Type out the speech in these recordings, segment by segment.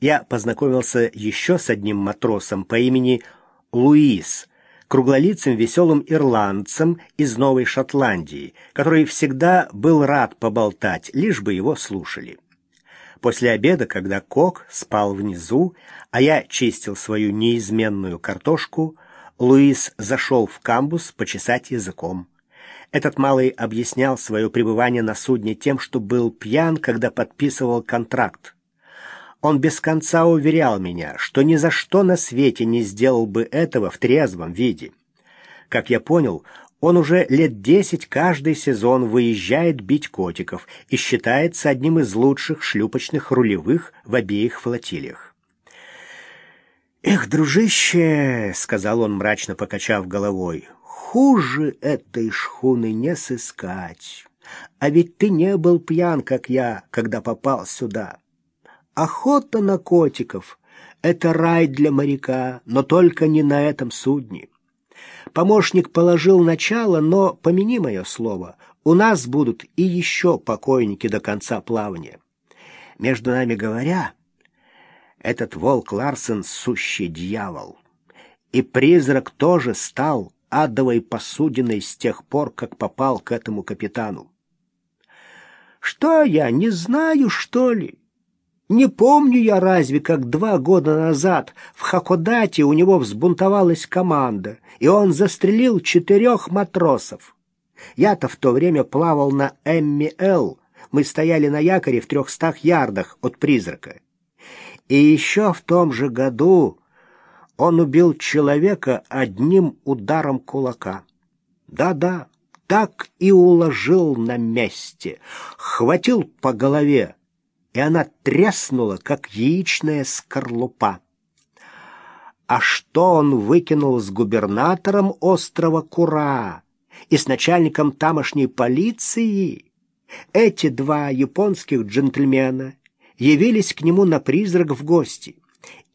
я познакомился еще с одним матросом по имени Луис, круглолицым веселым ирландцем из Новой Шотландии, который всегда был рад поболтать, лишь бы его слушали. После обеда, когда Кок спал внизу, а я чистил свою неизменную картошку, Луис зашел в камбус почесать языком. Этот малый объяснял свое пребывание на судне тем, что был пьян, когда подписывал контракт. Он без конца уверял меня, что ни за что на свете не сделал бы этого в трезвом виде. Как я понял, он уже лет десять каждый сезон выезжает бить котиков и считается одним из лучших шлюпочных рулевых в обеих флотилиях. «Эх, дружище!» — сказал он, мрачно покачав головой. «Хуже этой шхуны не сыскать. А ведь ты не был пьян, как я, когда попал сюда. Охота на котиков — это рай для моряка, но только не на этом судне. Помощник положил начало, но, помяни мое слово, у нас будут и еще покойники до конца плавания. Между нами говоря, этот волк Ларсен — сущий дьявол. И призрак тоже стал адовой посудиной с тех пор, как попал к этому капитану. «Что я, не знаю, что ли?» Не помню я разве, как два года назад в Хакодате у него взбунтовалась команда, и он застрелил четырех матросов. Я-то в то время плавал на Эмми-Эл. Мы стояли на якоре в трехстах ярдах от призрака. И еще в том же году он убил человека одним ударом кулака. Да-да, так и уложил на месте, хватил по голове, и она треснула, как яичная скорлупа. А что он выкинул с губернатором острова Кура и с начальником тамошней полиции? Эти два японских джентльмена явились к нему на призрак в гости,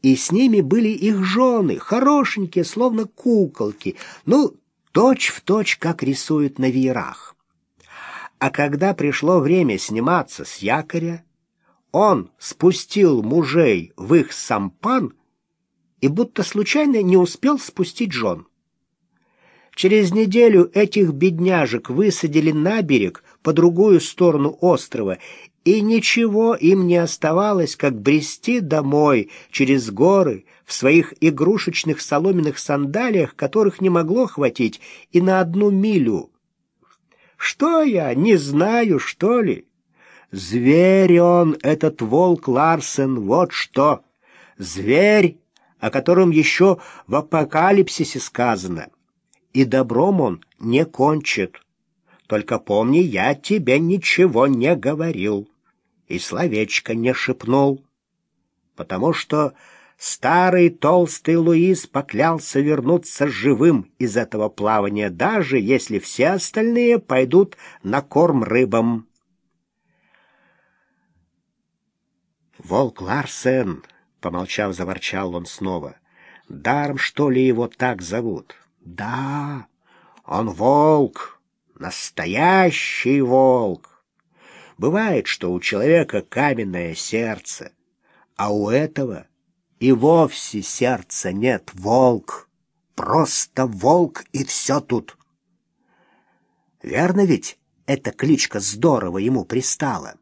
и с ними были их жены, хорошенькие, словно куколки, ну, точь-в-точь, точь, как рисуют на веерах. А когда пришло время сниматься с якоря, он спустил мужей в их сампан и будто случайно не успел спустить жен. Через неделю этих бедняжек высадили на берег по другую сторону острова, и ничего им не оставалось, как брести домой через горы в своих игрушечных соломенных сандалиях, которых не могло хватить и на одну милю. Что я, не знаю, что ли? Зверь он, этот волк Ларсен, вот что! Зверь, о котором еще в апокалипсисе сказано. И добром он не кончит. Только помни, я тебе ничего не говорил и словечко не шепнул, потому что старый толстый Луис поклялся вернуться живым из этого плавания, даже если все остальные пойдут на корм рыбам. «Волк Ларсен!» — помолчав, заворчал он снова. «Даром, что ли, его так зовут?» «Да, он волк, настоящий волк. Бывает, что у человека каменное сердце, а у этого и вовсе сердца нет. Волк, просто волк, и все тут. Верно ведь эта кличка здорово ему пристала?»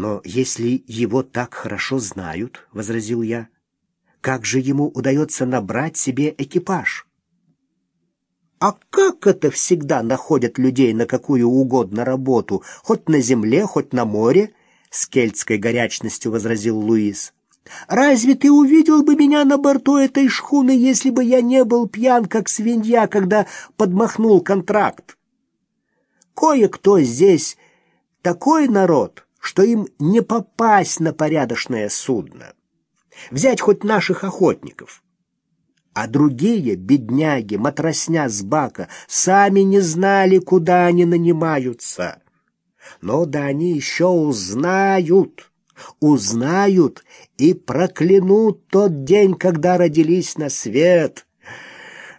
«Но если его так хорошо знают, — возразил я, — как же ему удается набрать себе экипаж?» «А как это всегда находят людей на какую угодно работу, хоть на земле, хоть на море?» — с кельтской горячностью возразил Луис. «Разве ты увидел бы меня на борту этой шхуны, если бы я не был пьян, как свинья, когда подмахнул контракт? Кое-кто здесь такой народ» что им не попасть на порядочное судно. Взять хоть наших охотников. А другие, бедняги, матросня с бака, сами не знали, куда они нанимаются. Но да они еще узнают, узнают и проклянут тот день, когда родились на свет.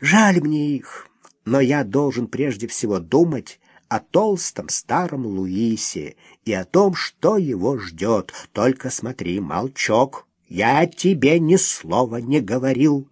Жаль мне их, но я должен прежде всего думать о толстом старом Луисе и о том, что его ждет. Только смотри, молчок, я тебе ни слова не говорил».